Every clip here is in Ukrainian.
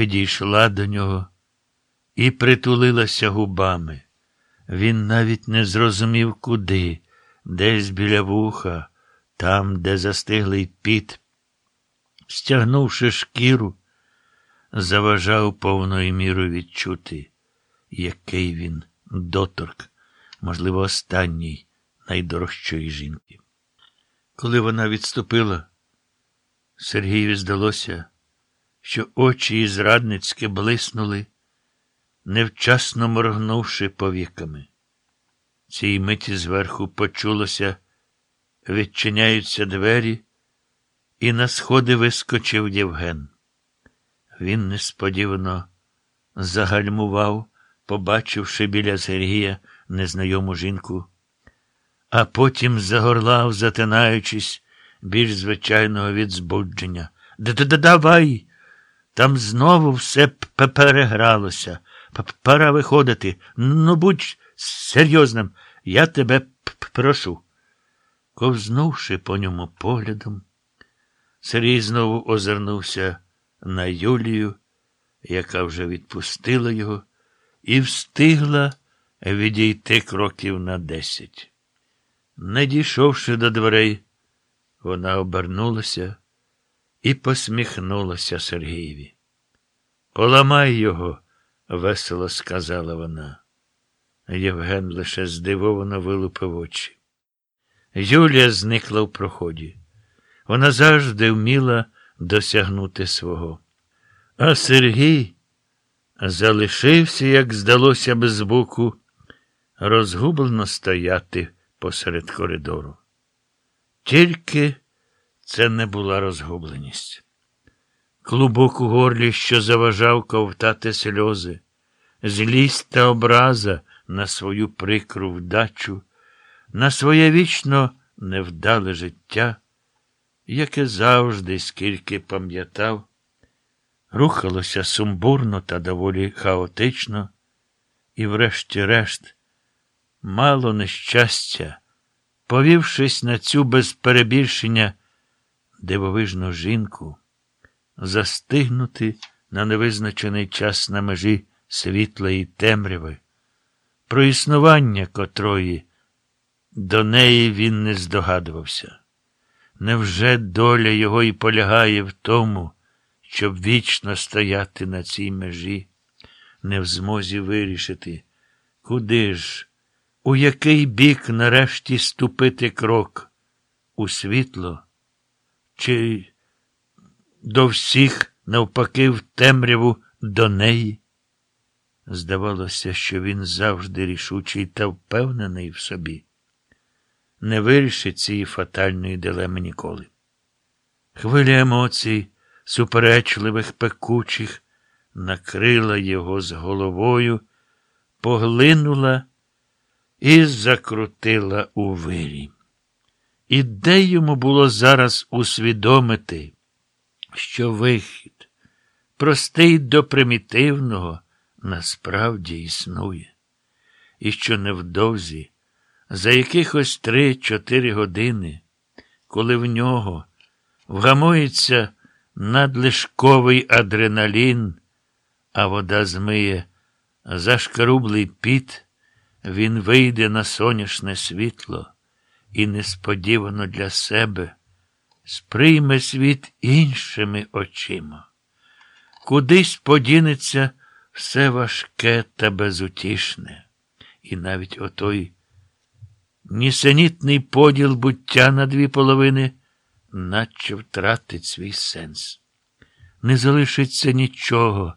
підійшла до нього і притулилася губами. Він навіть не зрозумів, куди, десь біля вуха, там, де застиглий піт, стягнувши шкіру, заважав повною мірою відчути, який він доторк, можливо, останній найдорожчої жінки. Коли вона відступила, Сергієві здалося, що очі її зрадницьки блиснули, невчасно моргнувши повіками. Цій миті зверху почулося, відчиняються двері, і на сходи вискочив Євген. Він несподівано загальмував, побачивши біля Сергія незнайому жінку, а потім загорлав, затинаючись більш звичайного від збудження. Да-да-давай! Там знову все перегралося. Пора виходити. Ну, будь серйозним, я тебе прошу. Ковзнувши по ньому поглядом, Сергій знову озирнувся на Юлію, яка вже відпустила його, і встигла відійти кроків на десять. Не дійшовши до дверей, вона обернулася і посміхнулася Сергієві. Поламай його, весело сказала вона. Євген лише здивовано вилупив очі. Юлія зникла в проході. Вона завжди вміла досягнути свого. А Сергій залишився, як здалося без звуку, розгублено стояти посеред коридору. Тільки це не була розгубленість. Клубок у горлі, що заважав ковтати сльози, злість та образа на свою прикру вдачу, на своє вічно невдале життя, яке завжди, скільки пам'ятав, рухалося сумбурно та доволі хаотично, і, врешті-решт, мало нещастя, повівшись на цю без перебільшення дивовижну жінку, застигнути на невизначений час на межі світлої темряви, про існування котрої до неї він не здогадувався. Невже доля його і полягає в тому, щоб вічно стояти на цій межі, не в змозі вирішити, куди ж, у який бік нарешті ступити крок, у світло, чи до всіх, навпаки, в темряву до неї? Здавалося, що він завжди рішучий та впевнений в собі. Не вирішить цієї фатальної дилеми ніколи. Хвиля емоцій, суперечливих, пекучих, накрила його з головою, поглинула і закрутила у вирі. І де йому було зараз усвідомити, що вихід, простий до примітивного, насправді існує, і що невдовзі, за якихось три-чотири години, коли в нього вгамується надлишковий адреналін, а вода змиє зашкарублий піт, він вийде на сонячне світло і несподівано для себе сприйме світ іншими очима. Кудись подінеться все важке та безутішне, і навіть отой нісенітний поділ буття на дві половини, наче втратить свій сенс. Не залишиться нічого,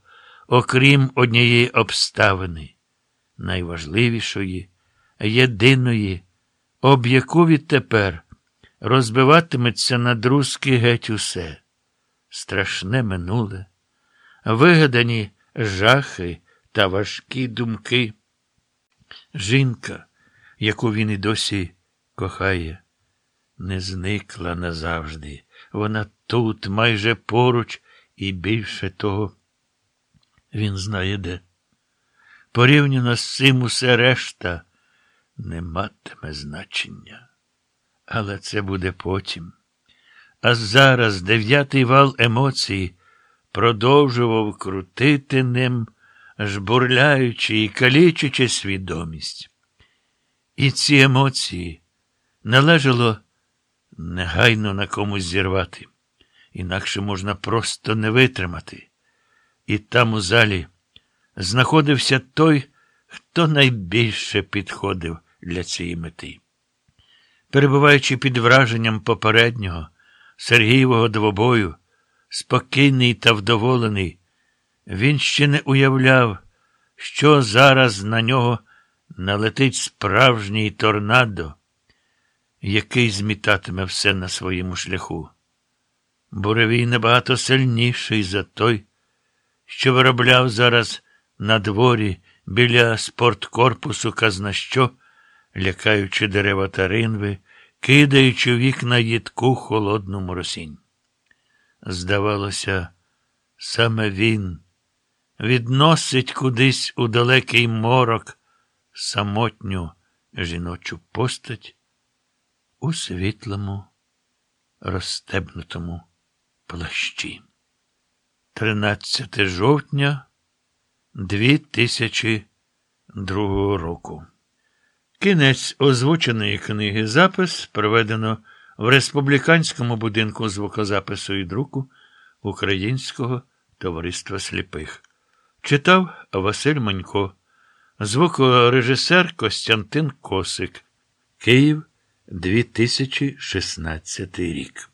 окрім однієї обставини, найважливішої, єдиної, об яку відтепер розбиватиметься на друзки геть усе, страшне минуле, вигадані жахи та важкі думки. Жінка, яку він і досі кохає, не зникла назавжди. Вона тут, майже поруч, і більше того, він знає де. Порівняно з цим усе решта не матиме значення. Але це буде потім. А зараз дев'ятий вал емоцій продовжував крутити ним, жбурляючи і калічучи свідомість. І ці емоції належало негайно на комусь зірвати, інакше можна просто не витримати. І там у залі знаходився той, хто найбільше підходив для цієї мети. Перебуваючи під враженням попереднього Сергієвого двобою, спокійний та вдоволений, він ще не уявляв, що зараз на нього налетить справжній торнадо, який змітатиме все на своєму шляху. Буревій набагато сильніший за той, що виробляв зараз на дворі біля спорткорпусу казнащо, лякаючи дерева та ринви, кидаючи вікна їдку холодну моросінь. Здавалося, саме він відносить кудись у далекий морок самотню жіночу постать у світлому, розстебнутому плащі. 13 жовтня 2002 року. Кінець озвученої книги запис проведено в Республіканському будинку звукозапису і друку Українського товариства сліпих. Читав Василь Манько, звукорежисер Костянтин Косик. Київ 2016 рік.